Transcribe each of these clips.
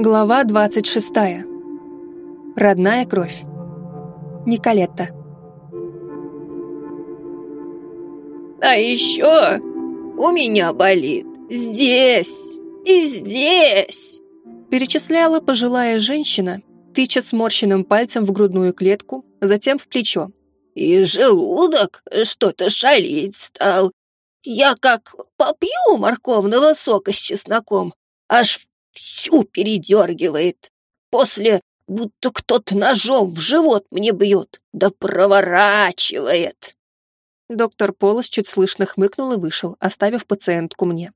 Глава 26. Родная кровь. Николетта. А еще у меня болит здесь и здесь. Перечисляла пожилая женщина, тыча сморщенным пальцем в грудную клетку, затем в плечо. И желудок что-то шалить стал. Я как попью морковного сока с чесноком, аж всю передергивает. После будто кто-то ножом в живот мне бьет, да проворачивает. Доктор Полос чуть слышно хмыкнул и вышел, оставив пациентку мне.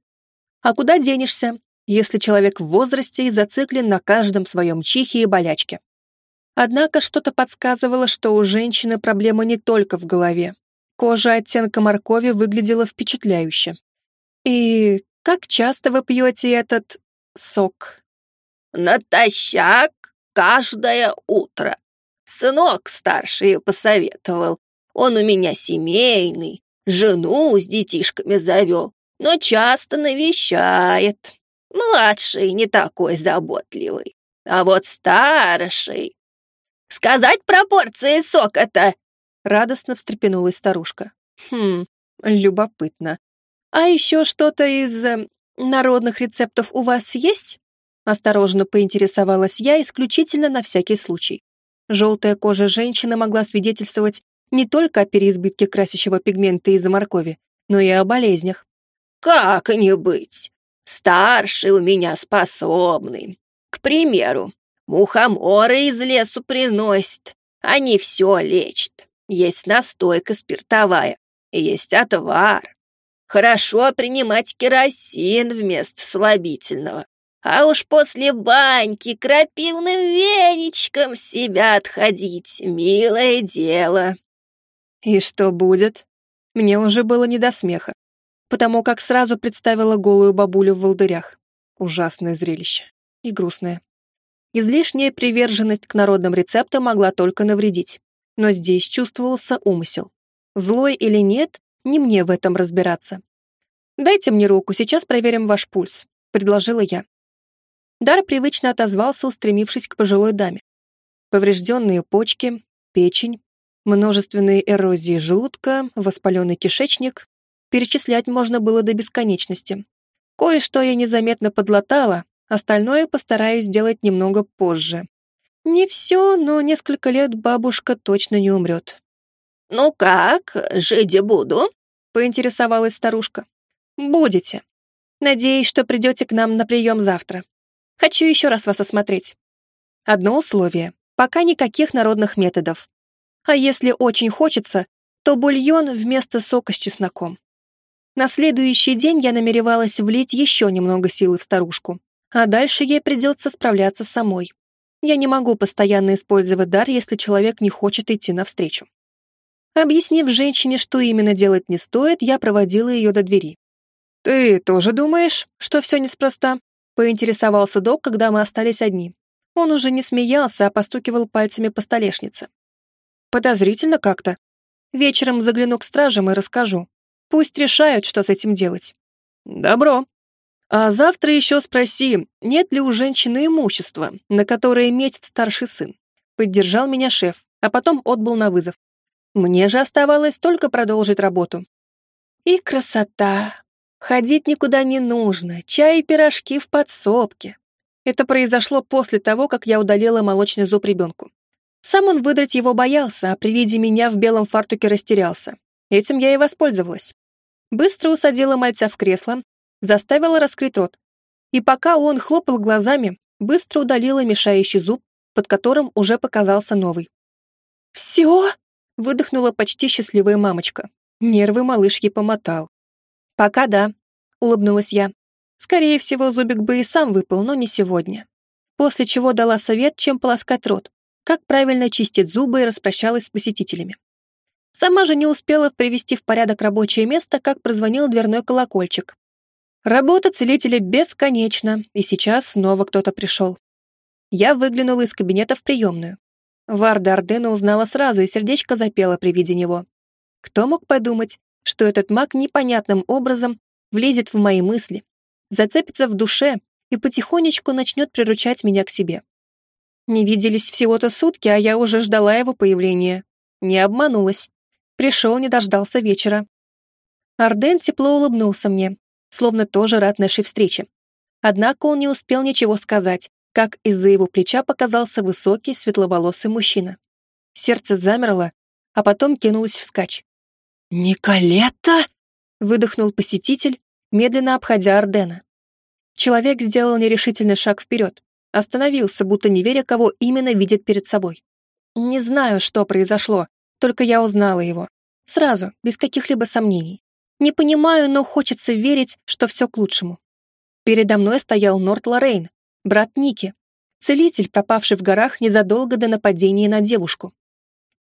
А куда денешься, если человек в возрасте и зациклен на каждом своем чихе и болячке? Однако что-то подсказывало, что у женщины проблема не только в голове. Кожа оттенка моркови выглядела впечатляюще. И как часто вы пьете этот сок. Натощак каждое утро. Сынок старший посоветовал. Он у меня семейный, жену с детишками завел, но часто навещает. Младший не такой заботливый, а вот старший... Сказать пропорции сока-то? Радостно встрепенулась старушка. Хм, любопытно. А еще что-то из э, народных рецептов у вас есть?» Осторожно поинтересовалась я исключительно на всякий случай. Желтая кожа женщины могла свидетельствовать не только о переизбытке красящего пигмента из-за моркови, но и о болезнях. «Как не быть? Старший у меня способный. К примеру, мухоморы из лесу приносят. Они все лечат. Есть настойка спиртовая, есть отвар. Хорошо принимать керосин вместо слабительного. А уж после баньки крапивным веничком себя отходить — милое дело. И что будет? Мне уже было не до смеха, потому как сразу представила голую бабулю в волдырях. Ужасное зрелище. И грустное. Излишняя приверженность к народным рецептам могла только навредить. Но здесь чувствовался умысел. Злой или нет, не мне в этом разбираться. «Дайте мне руку, сейчас проверим ваш пульс», — предложила я. Дар привычно отозвался, устремившись к пожилой даме. Поврежденные почки, печень, множественные эрозии желудка, воспаленный кишечник. Перечислять можно было до бесконечности. Кое-что я незаметно подлатала, остальное постараюсь сделать немного позже. Не все, но несколько лет бабушка точно не умрет. «Ну как, жить буду?» — поинтересовалась старушка. «Будете. Надеюсь, что придете к нам на прием завтра. Хочу еще раз вас осмотреть. Одно условие. Пока никаких народных методов. А если очень хочется, то бульон вместо сока с чесноком. На следующий день я намеревалась влить еще немного силы в старушку, а дальше ей придется справляться самой. Я не могу постоянно использовать дар, если человек не хочет идти навстречу. Объяснив женщине, что именно делать не стоит, я проводила ее до двери. «Ты тоже думаешь, что все неспроста?» — поинтересовался док, когда мы остались одни. Он уже не смеялся, а постукивал пальцами по столешнице. «Подозрительно как-то. Вечером загляну к стражам и расскажу. Пусть решают, что с этим делать». «Добро. А завтра еще спроси, нет ли у женщины имущества, на которое метит старший сын». Поддержал меня шеф, а потом отбыл на вызов. Мне же оставалось только продолжить работу. И красота! Ходить никуда не нужно, чай и пирожки в подсобке. Это произошло после того, как я удалила молочный зуб ребенку. Сам он выдрать его боялся, а при виде меня в белом фартуке растерялся. Этим я и воспользовалась. Быстро усадила мальца в кресло, заставила раскрыть рот. И пока он хлопал глазами, быстро удалила мешающий зуб, под которым уже показался новый. «Все?» — выдохнула почти счастливая мамочка. Нервы малыш ей помотал. «Пока да», — улыбнулась я. Скорее всего, зубик бы и сам выпал, но не сегодня. После чего дала совет, чем полоскать рот, как правильно чистить зубы и распрощалась с посетителями. Сама же не успела привести в порядок рабочее место, как прозвонил дверной колокольчик. Работа целителя бесконечна, и сейчас снова кто-то пришел. Я выглянула из кабинета в приемную. Варда Ардена узнала сразу, и сердечко запело при виде него. Кто мог подумать, что этот маг непонятным образом влезет в мои мысли, зацепится в душе и потихонечку начнет приручать меня к себе. Не виделись всего-то сутки, а я уже ждала его появления. Не обманулась. Пришел, не дождался вечера. Арден тепло улыбнулся мне, словно тоже рад нашей встрече. Однако он не успел ничего сказать, как из-за его плеча показался высокий, светловолосый мужчина. Сердце замерло, а потом кинулось вскачь. «Николетта!» — выдохнул посетитель, медленно обходя Ардена. Человек сделал нерешительный шаг вперед, остановился, будто не веря, кого именно видит перед собой. Не знаю, что произошло, только я узнала его. Сразу, без каких-либо сомнений. Не понимаю, но хочется верить, что все к лучшему. Передо мной стоял Норт Лоррейн, брат Ники, целитель, пропавший в горах незадолго до нападения на девушку.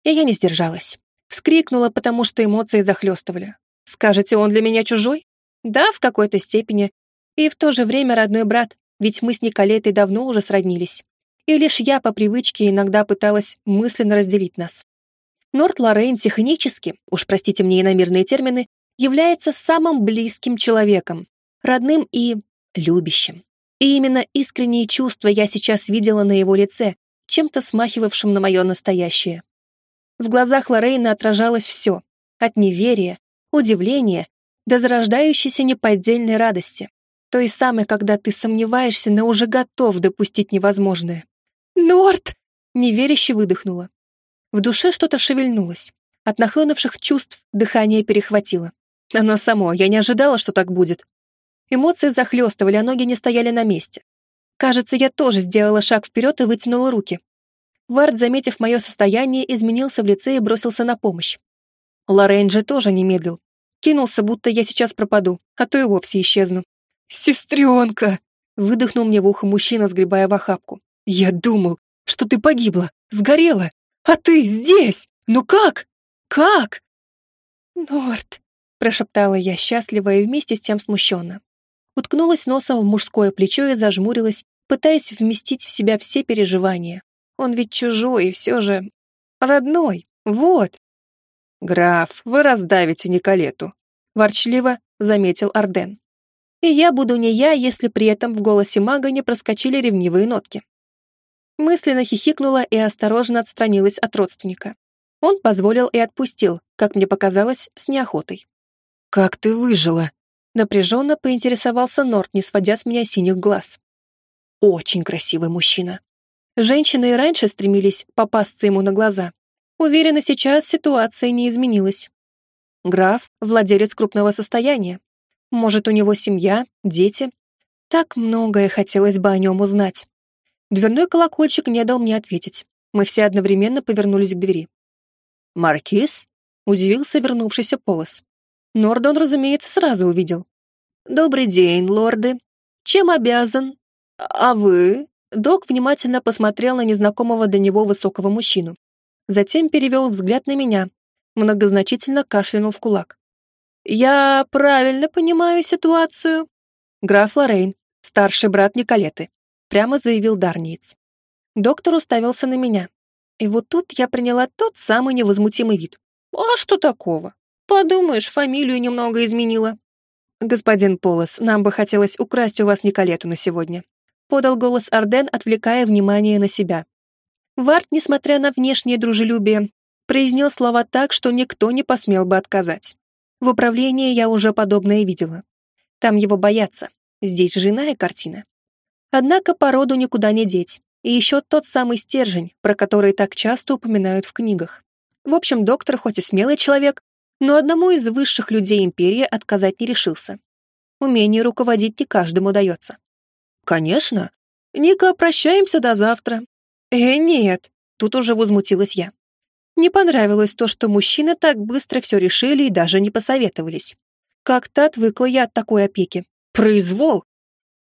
И я не сдержалась. Вскрикнула, потому что эмоции захлестывали. Скажете, он для меня чужой? Да, в какой-то степени. И в то же время родной брат, ведь мы с Николетой давно уже сроднились. И лишь я по привычке иногда пыталась мысленно разделить нас. Норт Лоррейн технически, уж простите мне иномирные термины, является самым близким человеком, родным и любящим. И именно искренние чувства я сейчас видела на его лице, чем-то смахивавшим на мое настоящее. В глазах Лорейна отражалось все, от неверия, удивления до зарождающейся неподдельной радости, той самой, когда ты сомневаешься, но уже готов допустить невозможное. «Норт!» — неверяще выдохнула. В душе что-то шевельнулось. От нахлынувших чувств дыхание перехватило. Оно само, я не ожидала, что так будет. Эмоции захлестывали, а ноги не стояли на месте. Кажется, я тоже сделала шаг вперед и вытянула руки. Вард, заметив мое состояние, изменился в лице и бросился на помощь. Лоррейн же тоже не медлил. Кинулся, будто я сейчас пропаду, а то и вовсе исчезну. «Сестренка!» — выдохнул мне в ухо мужчина, сгребая в охапку. «Я думал, что ты погибла, сгорела, а ты здесь! Ну как? Как?» «Норт!» — прошептала я счастливо и вместе с тем смущенно уткнулась носом в мужское плечо и зажмурилась, пытаясь вместить в себя все переживания. Он ведь чужой и все же... родной, вот. «Граф, вы раздавите Николету», — ворчливо заметил Арден. И я буду не я, если при этом в голосе мага не проскочили ревнивые нотки. Мысленно хихикнула и осторожно отстранилась от родственника. Он позволил и отпустил, как мне показалось, с неохотой. «Как ты выжила?» Напряженно поинтересовался Норт, не сводя с меня синих глаз. Очень красивый мужчина. Женщины и раньше стремились попасться ему на глаза. Уверена, сейчас ситуация не изменилась. Граф — владелец крупного состояния. Может, у него семья, дети. Так многое хотелось бы о нем узнать. Дверной колокольчик не дал мне ответить. Мы все одновременно повернулись к двери. «Маркиз?» — удивился вернувшийся Полос. Нордон, разумеется, сразу увидел. «Добрый день, лорды. Чем обязан? А вы?» Док внимательно посмотрел на незнакомого до него высокого мужчину. Затем перевел взгляд на меня, многозначительно кашлянул в кулак. «Я правильно понимаю ситуацию?» «Граф Лоррейн, старший брат Николеты», прямо заявил Дарниец. Доктор уставился на меня. И вот тут я приняла тот самый невозмутимый вид. «А что такого? Подумаешь, фамилию немного изменила. Господин Полос, нам бы хотелось украсть у вас Николету на сегодня. Подал голос Арден, отвлекая внимание на себя. Варт, несмотря на внешнее дружелюбие, произнес слова так, что никто не посмел бы отказать. В управлении я уже подобное видела. Там его боятся. Здесь же иная картина. Однако породу никуда не деть. И еще тот самый стержень, про который так часто упоминают в книгах. В общем, доктор хоть и смелый человек, но одному из высших людей империи отказать не решился. Умение руководить не каждому дается. «Конечно. Ника, прощаемся до завтра». «Э, нет», — тут уже возмутилась я. Не понравилось то, что мужчины так быстро все решили и даже не посоветовались. Как-то отвыкла я от такой опеки. Произвол!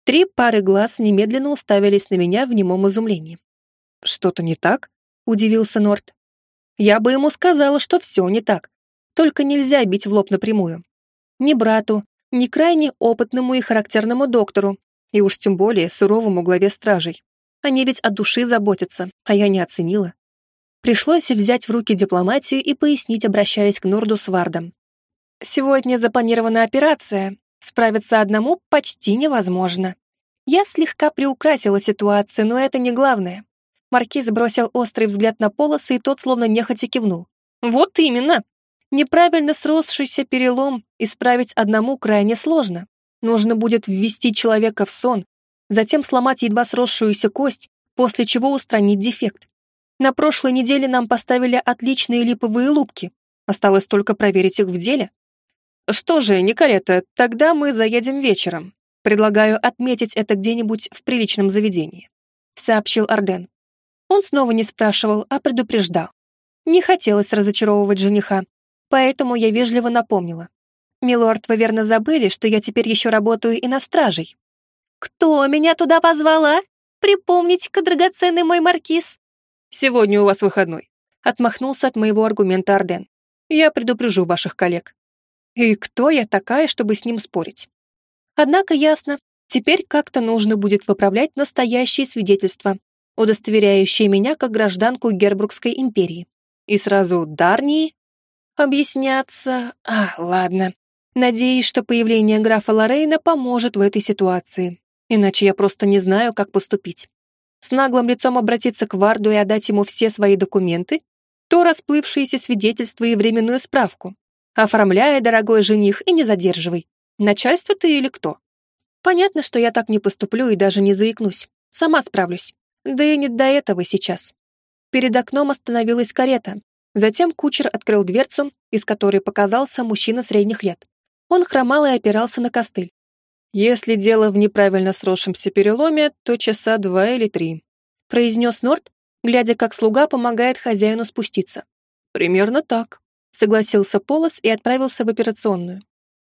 Три пары глаз немедленно уставились на меня в немом изумлении. «Что-то не так?» — удивился Норт. «Я бы ему сказала, что все не так, только нельзя бить в лоб напрямую. Ни брату, ни крайне опытному и характерному доктору, и уж тем более суровому главе стражей. Они ведь от души заботятся, а я не оценила. Пришлось взять в руки дипломатию и пояснить, обращаясь к Норду с Вардом. Сегодня запланирована операция. Справиться одному почти невозможно. Я слегка приукрасила ситуацию, но это не главное. Маркиз бросил острый взгляд на полосы, и тот словно нехотя кивнул. Вот именно. Неправильно сросшийся перелом исправить одному крайне сложно. Нужно будет ввести человека в сон, затем сломать едва сросшуюся кость, после чего устранить дефект. На прошлой неделе нам поставили отличные липовые лупки. Осталось только проверить их в деле. Что же, Николета, тогда мы заедем вечером. Предлагаю отметить это где-нибудь в приличном заведении», — сообщил Арден. Он снова не спрашивал, а предупреждал. Не хотелось разочаровывать жениха, поэтому я вежливо напомнила. «Милорд, вы верно забыли, что я теперь еще работаю и на стражей?» «Кто меня туда позвала? Припомните-ка, драгоценный мой маркиз!» «Сегодня у вас выходной», — отмахнулся от моего аргумента Арден. «Я предупрежу ваших коллег». И кто я такая, чтобы с ним спорить? Однако ясно, теперь как-то нужно будет выправлять настоящие свидетельства, удостоверяющие меня как гражданку Гербрукской империи. И сразу Дарнии? Объясняться... А, ладно. Надеюсь, что появление графа Лорейна поможет в этой ситуации. Иначе я просто не знаю, как поступить. С наглым лицом обратиться к Варду и отдать ему все свои документы, то расплывшиеся свидетельства и временную справку. Оформляя, дорогой жених, и не задерживай. Начальство ты или кто? Понятно, что я так не поступлю и даже не заикнусь. Сама справлюсь. Да и не до этого сейчас. Перед окном остановилась карета. Затем кучер открыл дверцу, из которой показался мужчина средних лет. Он хромал и опирался на костыль. «Если дело в неправильно сросшемся переломе, то часа два или три», произнес Норт, глядя, как слуга помогает хозяину спуститься. «Примерно так», согласился Полос и отправился в операционную.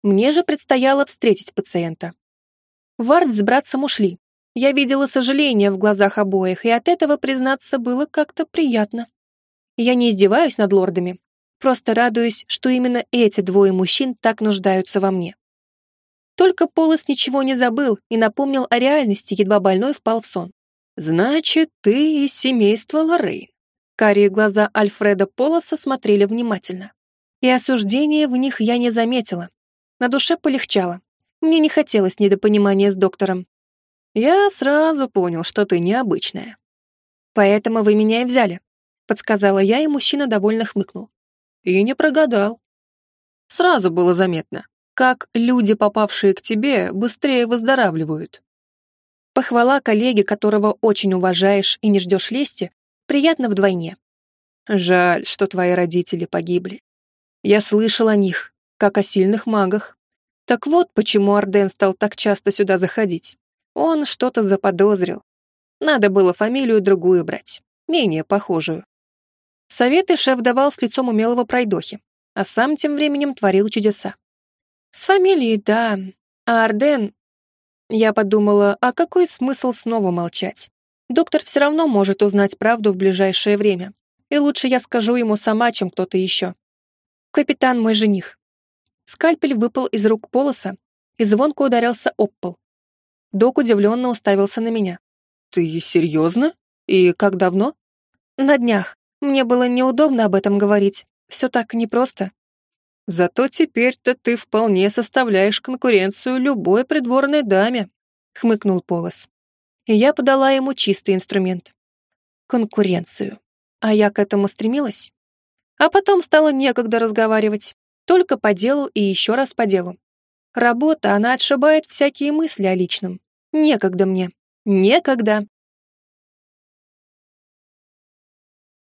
Мне же предстояло встретить пациента. Вард с братцем ушли, я видела сожаление в глазах обоих, и от этого, признаться, было как-то приятно. Я не издеваюсь над лордами, просто радуюсь, что именно эти двое мужчин так нуждаются во мне. Только Полос ничего не забыл и напомнил о реальности, едва больной впал в сон. «Значит, ты из семейства Лоррейн». Карие глаза Альфреда Полоса смотрели внимательно. И осуждения в них я не заметила. На душе полегчало. Мне не хотелось недопонимания с доктором, я сразу понял, что ты необычная. Поэтому вы меня и взяли, подсказала я, и мужчина довольно хмыкнул. И не прогадал. Сразу было заметно, как люди, попавшие к тебе, быстрее выздоравливают. Похвала коллеге, которого очень уважаешь и не ждешь лести, приятно вдвойне. Жаль, что твои родители погибли. Я слышал о них, как о сильных магах. Так вот, почему Арден стал так часто сюда заходить. Он что-то заподозрил. Надо было фамилию другую брать, менее похожую. Советы шеф давал с лицом умелого пройдохи, а сам тем временем творил чудеса. С фамилией, да, а Арден... Я подумала, а какой смысл снова молчать? Доктор все равно может узнать правду в ближайшее время, и лучше я скажу ему сама, чем кто-то еще. Капитан мой жених. Скальпель выпал из рук полоса и звонко ударился об пол. Док удивленно уставился на меня. «Ты серьезно? И как давно?» «На днях. Мне было неудобно об этом говорить. Все так непросто». «Зато теперь-то ты вполне составляешь конкуренцию любой придворной даме», — хмыкнул Полос. И я подала ему чистый инструмент. Конкуренцию. А я к этому стремилась. А потом стало некогда разговаривать. Только по делу и еще раз по делу. Работа, она отшибает всякие мысли о личном. Некогда мне. Некогда.